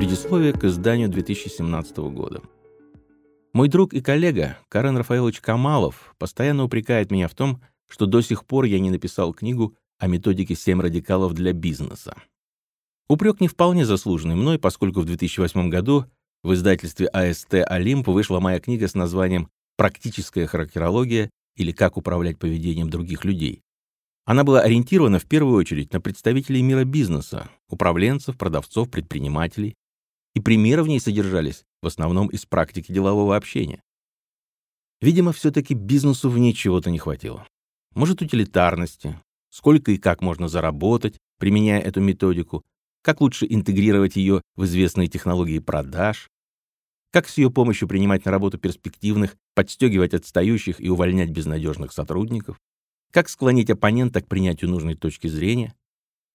Предисловие к изданию 2017 года. Мой друг и коллега Карен Рафаэлович Камалов постоянно упрекает меня в том, что до сих пор я не написал книгу о методике «7 радикалов для бизнеса». Упрек не вполне заслуженный мной, поскольку в 2008 году в издательстве АСТ «Олимп» вышла моя книга с названием «Практическая характерология» или «Как управлять поведением других людей». Она была ориентирована в первую очередь на представителей мира бизнеса, управленцев, продавцов, предпринимателей, и примеры в ней содержались в основном из практики делового общения. Видимо, все-таки бизнесу в ней чего-то не хватило. Может, утилитарности, сколько и как можно заработать, применяя эту методику, как лучше интегрировать ее в известные технологии продаж, как с ее помощью принимать на работу перспективных, подстегивать отстающих и увольнять безнадежных сотрудников, как склонить оппонента к принятию нужной точки зрения.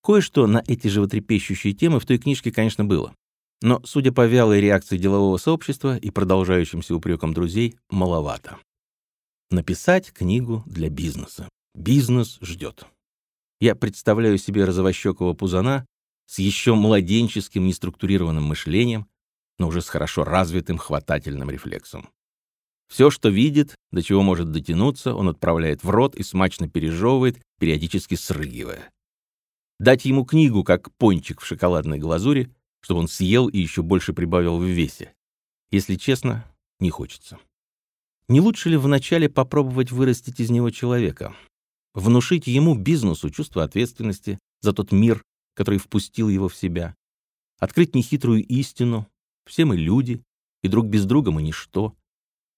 Кое-что на эти животрепещущие темы в той книжке, конечно, было. Но, судя по вялой реакции делового сообщества и продолжающимся упрекам друзей, маловато. Написать книгу для бизнеса. Бизнес ждет. Я представляю себе розовощекого пузана с еще младенческим неструктурированным мышлением, но уже с хорошо развитым хватательным рефлексом. Все, что видит, до чего может дотянуться, он отправляет в рот и смачно пережевывает, периодически срыгивая. Дать ему книгу, как пончик в шоколадной глазури, чтобы он съел и еще больше прибавил в весе. Если честно, не хочется. Не лучше ли вначале попробовать вырастить из него человека? Внушить ему, бизнесу, чувство ответственности за тот мир, который впустил его в себя. Открыть нехитрую истину. Все мы люди, и друг без друга мы ничто.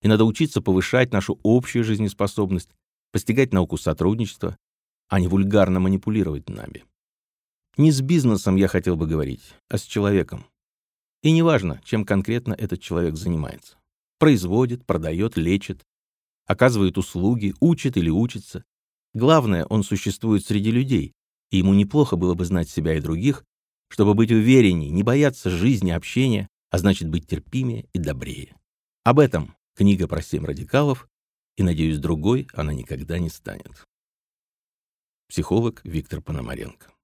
И надо учиться повышать нашу общую жизнеспособность, постигать науку сотрудничества, а не вульгарно манипулировать нами. Не с бизнесом я хотел бы говорить, а с человеком. И неважно, чем конкретно этот человек занимается. Производит, продает, лечит, оказывает услуги, учит или учится. Главное, он существует среди людей, и ему неплохо было бы знать себя и других, чтобы быть увереннее, не бояться жизни, общения, а значит быть терпимее и добрее. Об этом книга про семь радикалов, и, надеюсь, другой она никогда не станет. Психолог Виктор Пономаренко